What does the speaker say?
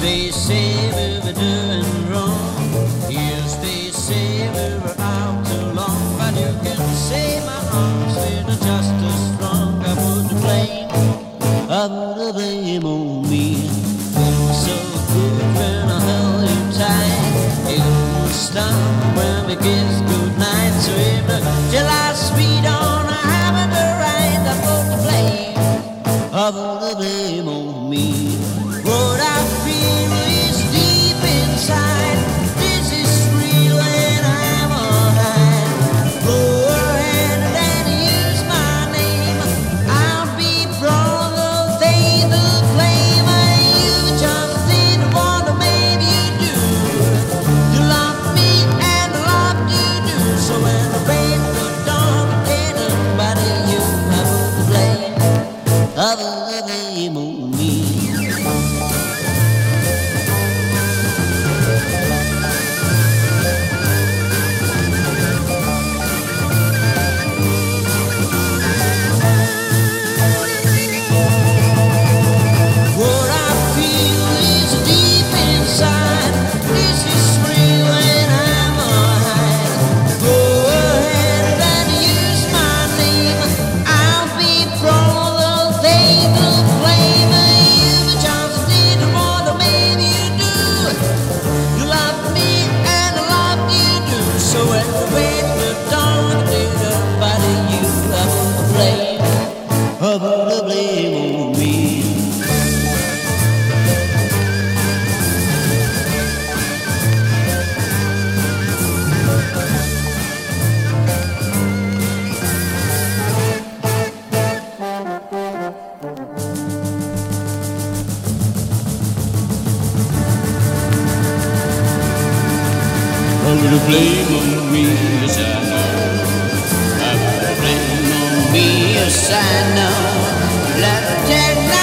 stay safe if we're doing wrong. You'll stay safe if we're out too long. But you can say my arms, they're just as strong. I put the blame, I put the blame on me. Feeling so good when I held you tight. It won't. the blame on me, yes I know. I'm blame on me, yes I know. Let it take